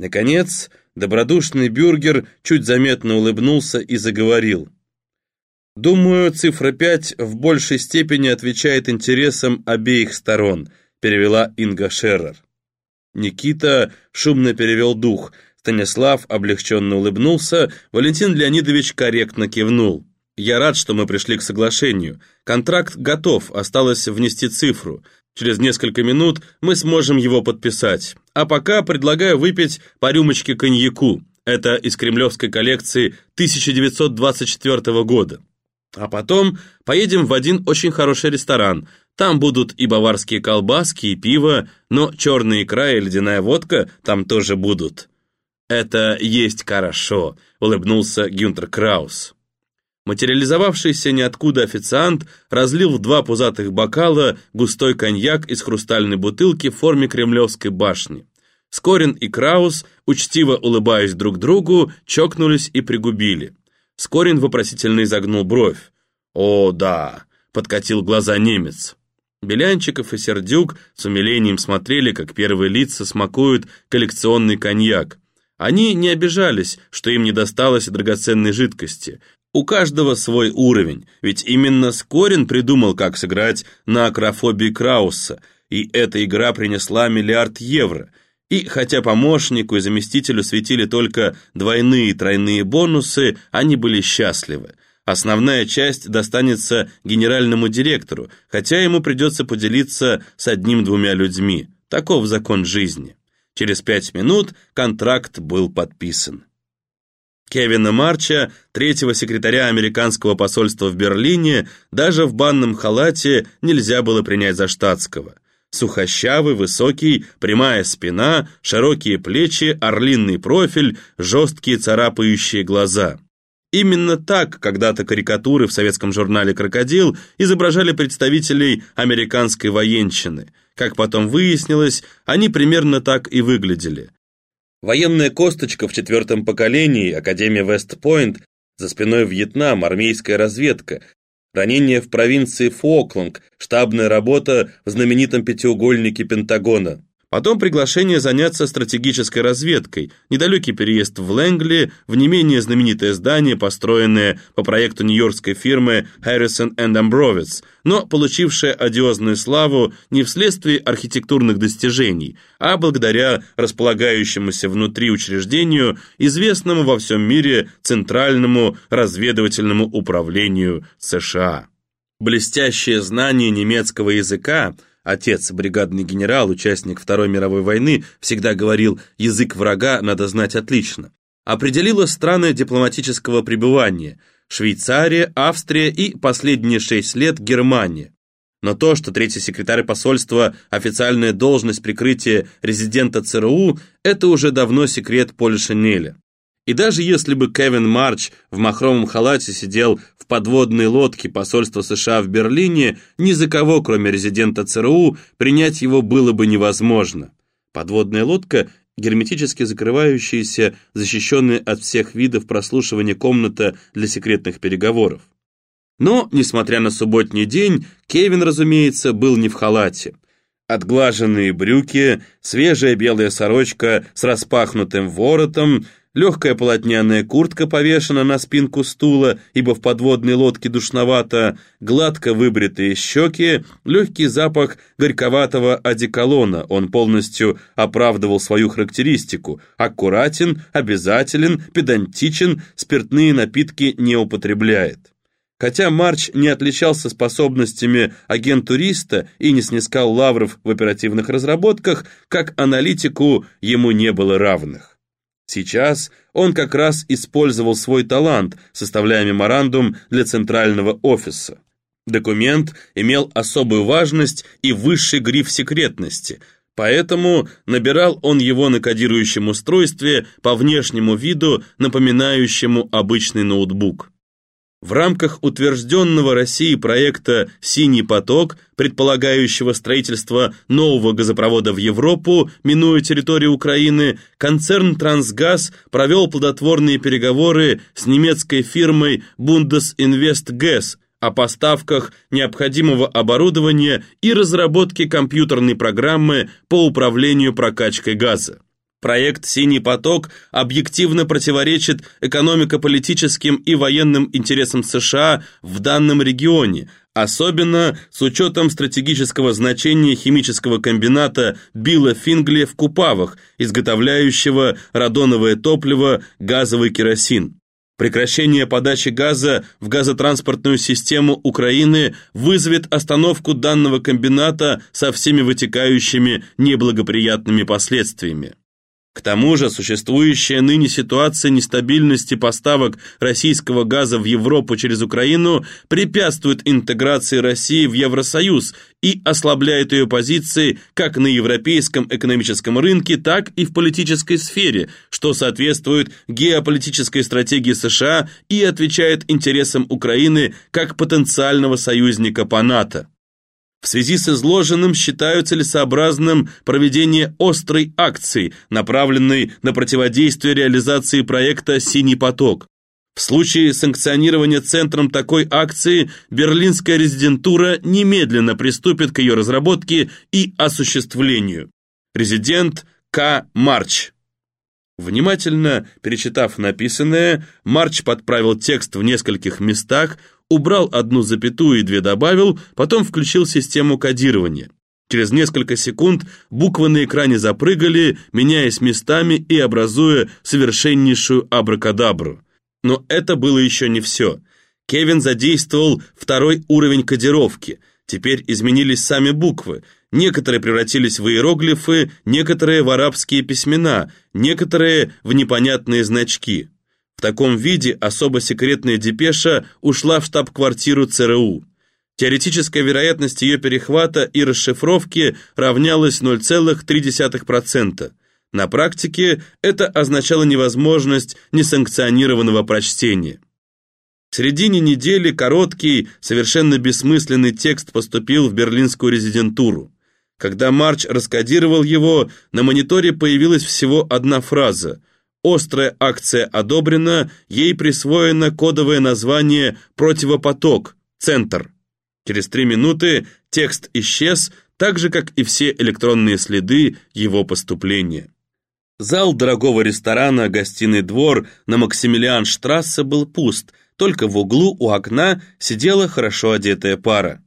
Наконец, добродушный бюргер чуть заметно улыбнулся и заговорил. «Думаю, цифра 5 в большей степени отвечает интересам обеих сторон», перевела Инга Шеррер. Никита шумно перевел дух, Станислав облегченно улыбнулся, Валентин Леонидович корректно кивнул. «Я рад, что мы пришли к соглашению. Контракт готов, осталось внести цифру. Через несколько минут мы сможем его подписать. А пока предлагаю выпить по рюмочке коньяку. Это из кремлевской коллекции 1924 года. А потом поедем в один очень хороший ресторан. Там будут и баварские колбаски, и пиво, но черная икра и ледяная водка там тоже будут. «Это есть хорошо», — улыбнулся Гюнтер Краус. Материализовавшийся ниоткуда официант разлил в два пузатых бокала густой коньяк из хрустальной бутылки в форме кремлевской башни. Скорин и Краус, учтиво улыбаясь друг другу, чокнулись и пригубили. Скорин вопросительно изогнул бровь. «О, да!» — подкатил глаза немец. Белянчиков и Сердюк с умилением смотрели, как первые лица смакуют коллекционный коньяк. Они не обижались, что им не досталось драгоценной жидкости. У каждого свой уровень, ведь именно Скорин придумал, как сыграть на акрофобии Краусса, и эта игра принесла миллиард евро. И хотя помощнику и заместителю светили только двойные и тройные бонусы, они были счастливы. Основная часть достанется генеральному директору, хотя ему придется поделиться с одним-двумя людьми. Таков закон жизни. Через пять минут контракт был подписан. Кевина Марча, третьего секретаря американского посольства в Берлине, даже в банном халате нельзя было принять за штатского. Сухощавый, высокий, прямая спина, широкие плечи, орлиный профиль, жесткие царапающие глаза. Именно так когда-то карикатуры в советском журнале «Крокодил» изображали представителей американской военщины. Как потом выяснилось, они примерно так и выглядели. Военная косточка в четвертом поколении, Академия Вестпойнт, за спиной Вьетнам, армейская разведка, ранение в провинции Фокланг, штабная работа в знаменитом пятиугольнике Пентагона. Потом приглашение заняться стратегической разведкой, недалекий переезд в Лэнгли, в не менее знаменитое здание, построенное по проекту нью-йоркской фирмы Harrison Ambrovitz, но получившее одиозную славу не вследствие архитектурных достижений, а благодаря располагающемуся внутри учреждению, известному во всем мире Центральному разведывательному управлению США. Блестящее знание немецкого языка – Отец, бригадный генерал, участник Второй мировой войны, всегда говорил «язык врага надо знать отлично». Определила страны дипломатического пребывания – Швейцария, Австрия и последние шесть лет Германия. Но то, что третий секретарь посольства – официальная должность прикрытия резидента ЦРУ – это уже давно секрет Поля Шанеля. И даже если бы Кевин Марч в махровом халате сидел в подводной лодке посольства США в Берлине, ни за кого, кроме резидента ЦРУ, принять его было бы невозможно. Подводная лодка – герметически закрывающаяся, защищенная от всех видов прослушивания комната для секретных переговоров. Но, несмотря на субботний день, Кевин, разумеется, был не в халате. Отглаженные брюки, свежая белая сорочка с распахнутым воротом – Легкая полотняная куртка повешена на спинку стула, ибо в подводной лодке душновато, гладко выбритые щеки, легкий запах горьковатого одеколона. Он полностью оправдывал свою характеристику. Аккуратен, обязателен, педантичен, спиртные напитки не употребляет. Хотя Марч не отличался способностями агент-туриста и не снискал лавров в оперативных разработках, как аналитику ему не было равных. Сейчас он как раз использовал свой талант, составляя меморандум для центрального офиса. Документ имел особую важность и высший гриф секретности, поэтому набирал он его на кодирующем устройстве по внешнему виду, напоминающему обычный ноутбук. В рамках утвержденного Россией проекта «Синий поток», предполагающего строительство нового газопровода в Европу, минуя территорию Украины, концерн «Трансгаз» провел плодотворные переговоры с немецкой фирмой «Bundesinvestgas» о поставках необходимого оборудования и разработке компьютерной программы по управлению прокачкой газа. Проект «Синий поток» объективно противоречит экономико-политическим и военным интересам США в данном регионе, особенно с учетом стратегического значения химического комбината Билла Фингли в Купавах, изготовляющего радоновое топливо, газовый керосин. Прекращение подачи газа в газотранспортную систему Украины вызовет остановку данного комбината со всеми вытекающими неблагоприятными последствиями. К тому же существующая ныне ситуация нестабильности поставок российского газа в Европу через Украину препятствует интеграции России в Евросоюз и ослабляет ее позиции как на европейском экономическом рынке, так и в политической сфере, что соответствует геополитической стратегии США и отвечает интересам Украины как потенциального союзника по НАТО. В связи с изложенным считаю целесообразным проведение острой акции, направленной на противодействие реализации проекта «Синий поток». В случае санкционирования центром такой акции Берлинская резидентура немедленно приступит к ее разработке и осуществлению. Резидент К. Марч. Внимательно перечитав написанное, Марч подправил текст в нескольких местах, убрал одну запятую и две добавил, потом включил систему кодирования. Через несколько секунд буквы на экране запрыгали, меняясь местами и образуя совершеннейшую абракадабру. Но это было еще не все. Кевин задействовал второй уровень кодировки. Теперь изменились сами буквы. Некоторые превратились в иероглифы, некоторые в арабские письмена, некоторые в непонятные значки. В таком виде особо секретная депеша ушла в штаб-квартиру ЦРУ. Теоретическая вероятность ее перехвата и расшифровки равнялась 0,3%. На практике это означало невозможность несанкционированного прочтения. В середине недели короткий, совершенно бессмысленный текст поступил в берлинскую резидентуру. Когда Марч раскодировал его, на мониторе появилась всего одна фраза Острая акция одобрена, ей присвоено кодовое название «Противопоток», «Центр». Через три минуты текст исчез, так же, как и все электронные следы его поступления. Зал дорогого ресторана «Гостиный двор» на Максимилиан-штрассе был пуст, только в углу у окна сидела хорошо одетая пара.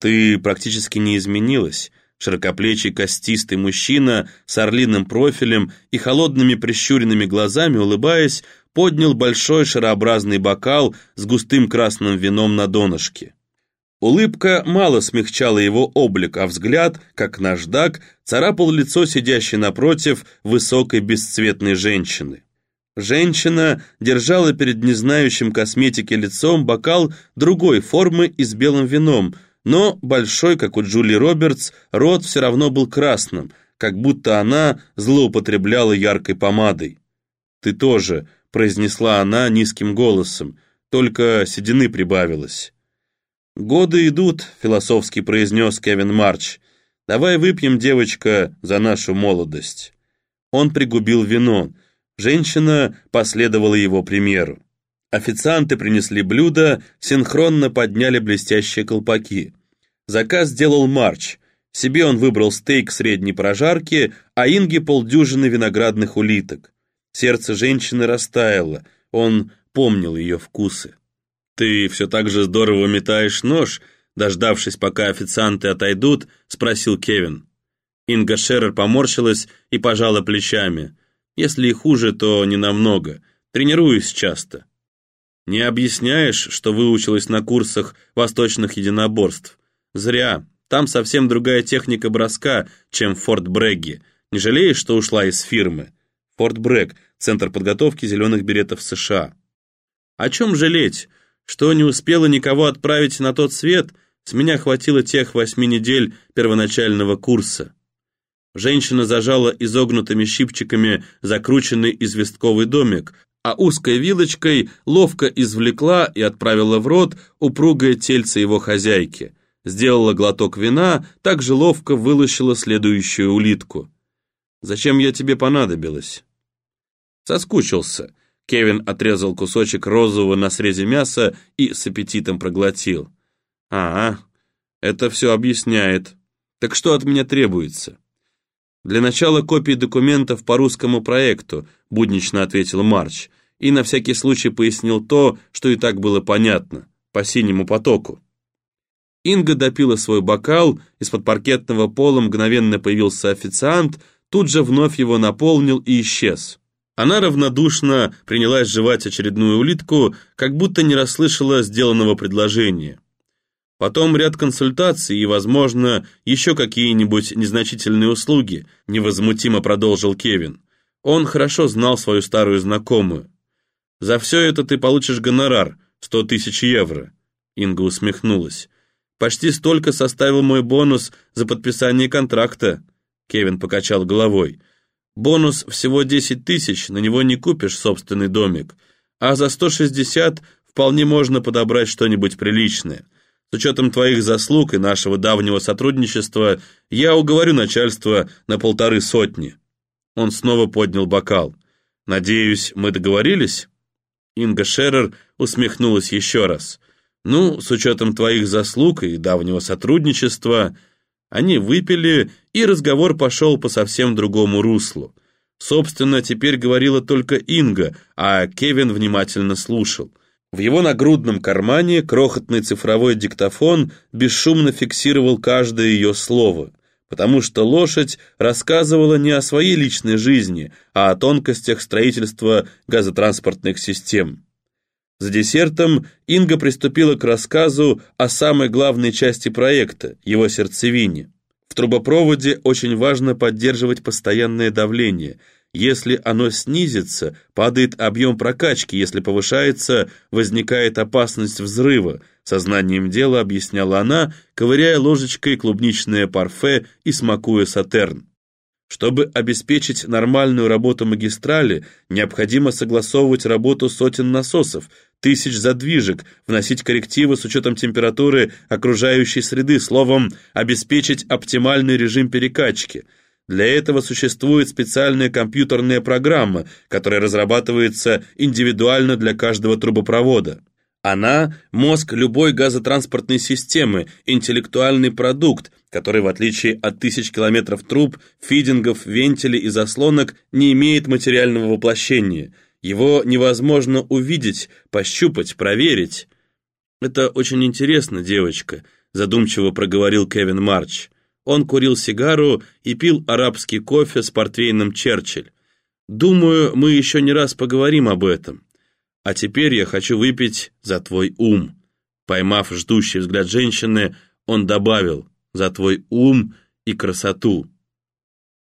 «Ты практически не изменилась», Широкоплечий костистый мужчина с орлиным профилем и холодными прищуренными глазами, улыбаясь, поднял большой шарообразный бокал с густым красным вином на донышке. Улыбка мало смягчала его облик, а взгляд, как наждак, царапал лицо сидящей напротив высокой бесцветной женщины. Женщина держала перед незнающим косметики лицом бокал другой формы и с белым вином – но большой, как у Джули Робертс, рот все равно был красным, как будто она злоупотребляла яркой помадой. «Ты тоже», — произнесла она низким голосом, только седины прибавилось. «Годы идут», — философски произнес Кевин Марч. «Давай выпьем, девочка, за нашу молодость». Он пригубил вино. Женщина последовала его примеру. Официанты принесли блюда, синхронно подняли блестящие колпаки. Заказ сделал Марч. Себе он выбрал стейк средней прожарки, а Инге полдюжины виноградных улиток. Сердце женщины растаяло, он помнил ее вкусы. «Ты все так же здорово метаешь нож», дождавшись, пока официанты отойдут, спросил Кевин. Инга Шерер поморщилась и пожала плечами. «Если и хуже, то не намного. Тренируюсь часто». Не объясняешь, что выучилась на курсах восточных единоборств? Зря. Там совсем другая техника броска, чем в Форт Брегге. Не жалеешь, что ушла из фирмы? Форт Брегг – центр подготовки зеленых беретов США. О чем жалеть? Что не успела никого отправить на тот свет, с меня хватило тех восьми недель первоначального курса. Женщина зажала изогнутыми щипчиками закрученный известковый домик, а узкой вилочкой ловко извлекла и отправила в рот упругое тельце его хозяйки. Сделала глоток вина, так же ловко вылущила следующую улитку. «Зачем я тебе понадобилась?» Соскучился. Кевин отрезал кусочек розового на срезе мяса и с аппетитом проглотил. «А, это все объясняет. Так что от меня требуется?» «Для начала копии документов по русскому проекту», — буднично ответил Марч, и на всякий случай пояснил то, что и так было понятно, по синему потоку. Инга допила свой бокал, из-под паркетного пола мгновенно появился официант, тут же вновь его наполнил и исчез. Она равнодушно принялась жевать очередную улитку, как будто не расслышала сделанного предложения. Потом ряд консультаций и, возможно, еще какие-нибудь незначительные услуги, невозмутимо продолжил Кевин. Он хорошо знал свою старую знакомую. «За все это ты получишь гонорар, сто тысяч евро». Инга усмехнулась. «Почти столько составил мой бонус за подписание контракта». Кевин покачал головой. «Бонус всего десять тысяч, на него не купишь собственный домик, а за сто шестьдесят вполне можно подобрать что-нибудь приличное. С учетом твоих заслуг и нашего давнего сотрудничества, я уговорю начальство на полторы сотни». Он снова поднял бокал. «Надеюсь, мы договорились?» Инга Шерер усмехнулась еще раз. «Ну, с учетом твоих заслуг и давнего сотрудничества...» Они выпили, и разговор пошел по совсем другому руслу. Собственно, теперь говорила только Инга, а Кевин внимательно слушал. В его нагрудном кармане крохотный цифровой диктофон бесшумно фиксировал каждое ее слово, потому что лошадь рассказывала не о своей личной жизни, а о тонкостях строительства газотранспортных систем. За десертом Инга приступила к рассказу о самой главной части проекта, его сердцевине. В трубопроводе очень важно поддерживать постоянное давление – если оно снизится, падает объем прокачки, если повышается, возникает опасность взрыва, сознанием дела объясняла она, ковыряя ложечкой клубничное парфе и смакуя сатерн. Чтобы обеспечить нормальную работу магистрали, необходимо согласовывать работу сотен насосов, тысяч задвижек, вносить коррективы с учетом температуры окружающей среды, словом, обеспечить оптимальный режим перекачки – для этого существует специальная компьютерная программа, которая разрабатывается индивидуально для каждого трубопровода. Она – мозг любой газотранспортной системы, интеллектуальный продукт, который, в отличие от тысяч километров труб, фидингов, вентилей и заслонок, не имеет материального воплощения. Его невозможно увидеть, пощупать, проверить. «Это очень интересно, девочка», – задумчиво проговорил Кевин Марч. Он курил сигару и пил арабский кофе с портвейном Черчилль. Думаю, мы еще не раз поговорим об этом. А теперь я хочу выпить за твой ум. Поймав ждущий взгляд женщины, он добавил «за твой ум и красоту».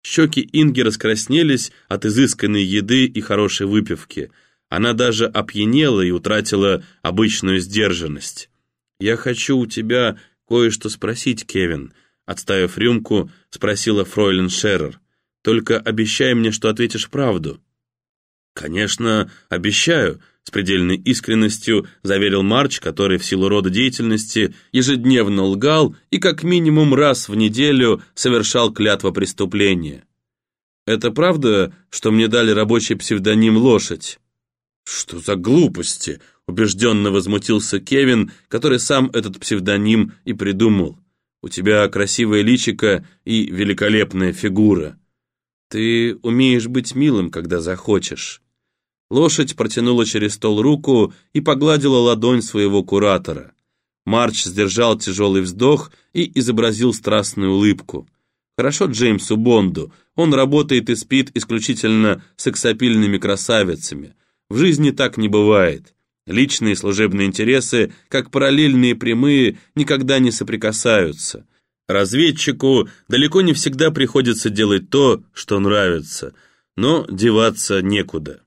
Щеки Инги раскраснелись от изысканной еды и хорошей выпивки. Она даже опьянела и утратила обычную сдержанность. «Я хочу у тебя кое-что спросить, Кевин», Отставив рюмку, спросила фройлен Шеррер. «Только обещай мне, что ответишь правду». «Конечно, обещаю», — с предельной искренностью заверил Марч, который в силу рода деятельности ежедневно лгал и как минимум раз в неделю совершал клятва преступления. «Это правда, что мне дали рабочий псевдоним «Лошадь»?» «Что за глупости?» — убежденно возмутился Кевин, который сам этот псевдоним и придумал. У тебя красивое личико и великолепная фигура. Ты умеешь быть милым, когда захочешь». Лошадь протянула через стол руку и погладила ладонь своего куратора. Марч сдержал тяжелый вздох и изобразил страстную улыбку. Хорошо Джеймсу Бонду, он работает и спит исключительно сексапильными красавицами. В жизни так не бывает. Личные служебные интересы, как параллельные прямые, никогда не соприкасаются. Разведчику далеко не всегда приходится делать то, что нравится, но деваться некуда.